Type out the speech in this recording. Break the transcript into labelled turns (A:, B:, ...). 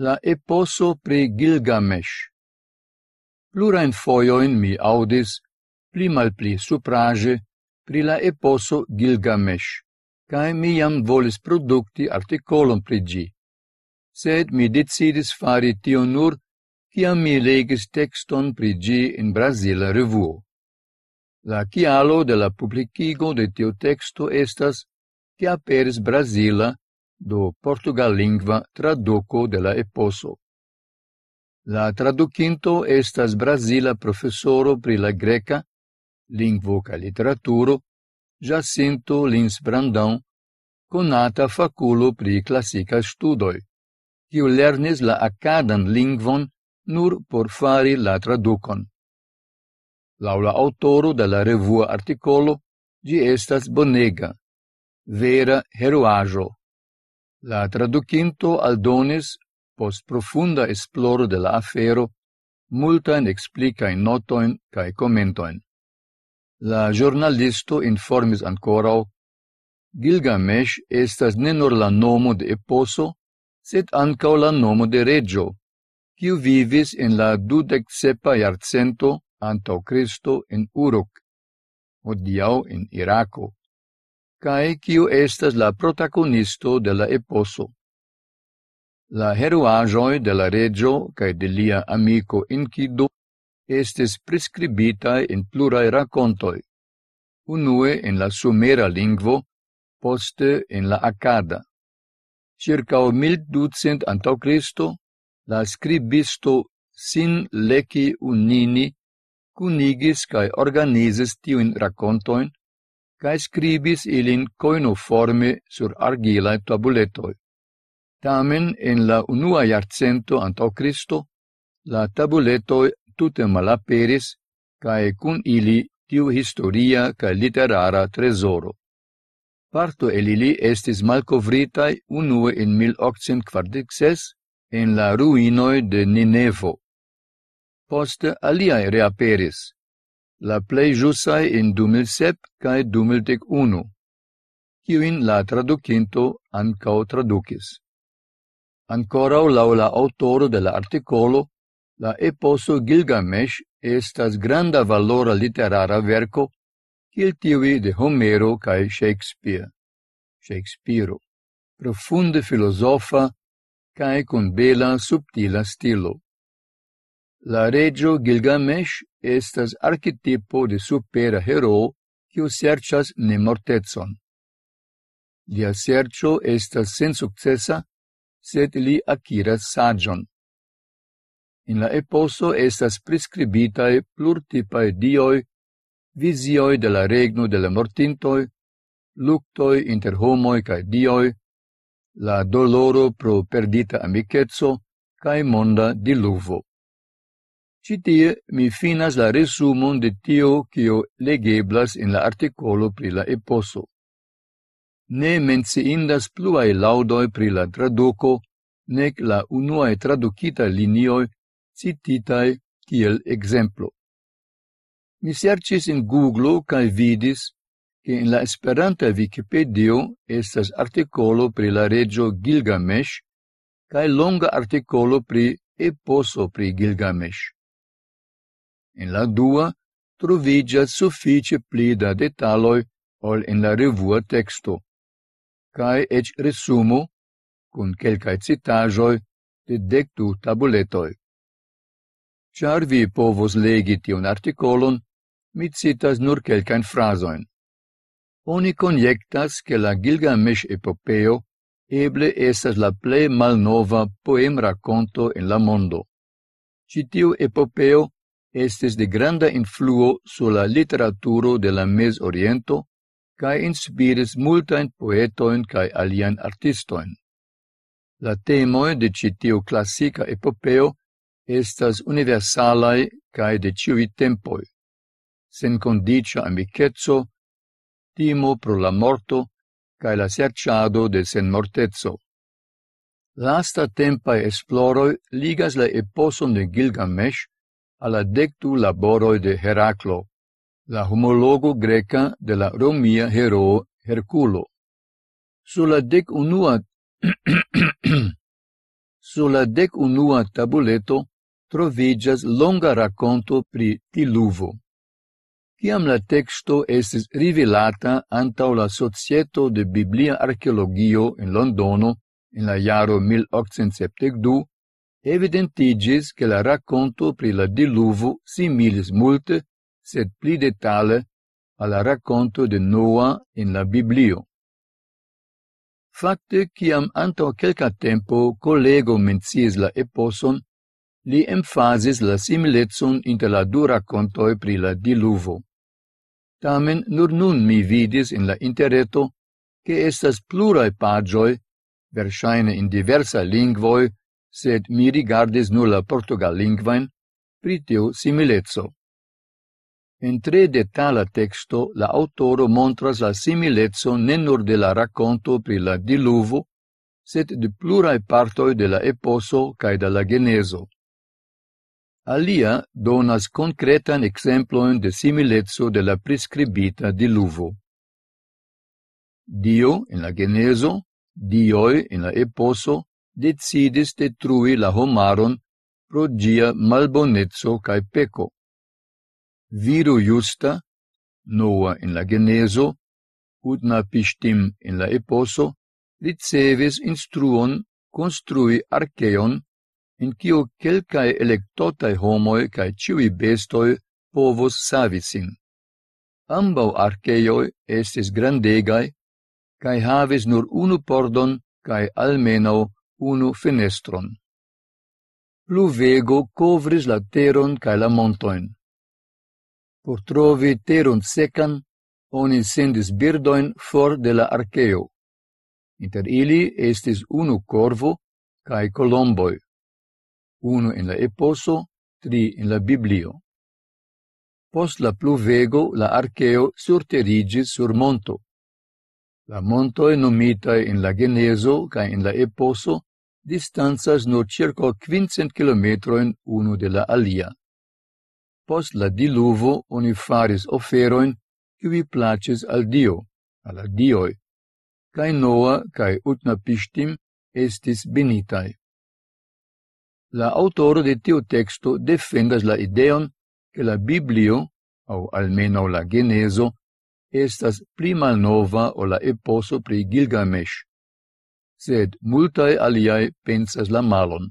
A: la eposo pri Gilgamesh. Plurain foioin mi audis, pli mal pli suprage, pri la eposo Gilgamesh, cae mi jam volis producti articolum pri gi. Sed mi decidis fari tio nur, ciam mi legis texton pri gi in Brasila revuo. La chialo de la publicigo de tio texto estas, che aperis Brasila do Portugal lingua traduco de la eposo. La traducinto estas Brasila professoro pri la greca, lingvo ca literaturo, Jacinto Lins Brandão, conata faculo pri classica studoi, quiu lernis la acadan lingvon nur por fari la traducon. Laula autoro de la revua articolo, gi estas bonega, vera heroajo. La traducinto aldonis, post profunda esploro de la afero, multain explikajn notoin cae commentoin. La giornalisto informis ancorau, Gilgamesh estas ne nur la nomo de eposo, sed ancau la nomo de regio, quiu vivis in la dudeksepa iarcento antau Cristo in Uruk, odiau in Irako cae kiu estas la protagonisto de la eposo. La heruajoi de la regio cae de lia amico Incido estis prescribitae in plurae racontoi, unue in la sumera lingvo, poste in la acada. Circa 1200 antau Cristo, la scribisto sin leci unini cunigis cae organizis tiuin racontoin cae scribis ilin coinoforme sur argilae tabuletoi. Tamen, en la unua iarcento antau Cristo, la tabuletoi tute malaperis, cae cun ili tiu historia cae literara tresoro. Parto el ili estis malcovritai unue in 1846 en la ruinoi de Ninevo. Poste aliae reaperis, la plei ĵusaj in 2007 cae 2001, in la traducinto ancao traducis. Ancorau lau la autoro de la articolo, la eposo Gilgamesh estas granda valora literara verco il tiuj de Homero cae Shakespeare. Shakespeare, profunde filosofa cae con bela subtila stilo. La regio Gilgamesh estas archetipo de supera heroo kiu serĉas nemortecon. Lia serĉo estas sensukcesa, sed li akiras saĝon. In la eposo estas priskribitaj plurtipaj dioj, vizioj de la regno de la mortintoj, luctoi inter homoi cae dioi, la doloro pro perdita amicetso cae monda diluvo citie mi finas la resumon de tio cio legeblas en la artikolo pri la eposo. Ne menciindas pluae laudoi pri la traduko, nek la unuae traducita linioi cititaj kiel ekzemplo. Mi serĉis en Google kaj vidis, che en la Esperanta Wikipedia estas artikolo pri la regio Gilgamesh kaj longa artikolo pri eposo pri Gilgamesh. En la dua troviĝas suffice pli da detaloi ol en la revua texto. Cae ec resumo cun quelcae citajoi, de dectu tabuletoi. Char vi povos legi un articolon, mi citas nur quelcaen frasoin. Oni conjectas che la Gilgamesh epopeo eble esas la plej malnova poemrakonto en la mondo. Citiu epopeo estes de granda influo sur la literaturo de la Mezoriento cae inspiris multain poetoin cae alian artistoin. La temoi de citiu classica epopeo estas universalae cae de ciui tempoi. Sen condicia amicetso, timo pro la morto cae la serciado de senmorteco. Lasta tempae esploroi ligas la eposon de Gilgamesh alla dectu laboroi de Heraclo, la homologo greca de la romia hero Herculo. Sulla dec unua, sur la dec unua tabuleto trovigas longa racconto pri diluvo. Ciam la texto estis rivelata antau la Societo de Biblia Archeologio in Londono in la jaro 1872, evidentigis che la racconto pri la diluvo similis multe, sed pli detale, alla racconto de Noa in la Biblio. Fakte, ciam anto quelca tempo collego mencies la eposon, li emfasis la similezon inter la du raccontoi pri la diluvo. Tamen, nur nun mi vidis in la interreto, che estas plurae pagioi, versaine in diversa lingvoi, sed mi rigardis nur la portugallingvain pri tiu similezzo. En tre detala texto la autoro montras la similezzo ne nur de la racconto pri la diluvo, sed de plurae partoi de la eposo cae de la geneso. Alia donas concretan exemploen de similezzo de la prescribita diluvo. Dio in la geneso, dioi in la eposo, decidis detrui la homaron pro gia malbonezzo cae peco. Viru justa, Noa in la Geneso, Utna pistim in la Eposo, ricevis instruon construi archeon, in cio quelcae electotae homoe cae ciui bestoi povos savisin. Ambau archeioi estis grandegai, cae havis nur unu pordon cae almeno unu fenestron. Pluvego covris la teron cae la montoin. Por trovi teron secan, oni sendis birdoin for de la archeo. Inter ili estis unu corvo cae colomboj, unu in la eposo, tri in la biblio. Post la pluvego la archeo surterigis sur monto. La montoi nomitae in la Geneso ca in la Eposo distanzas nur circa quincent kilometroin unu de la alia. Post la diluvo oni faris oferoin qui places al Dio, al Dioi, cae Noa cae Utnapishtim estis benitai. La autoro de tiu texto defendas la ideon che la Biblio, au almeno la Geneso, estas pli malnova o la eposo pri Gilgamesh sed multae aliae pensas la malon.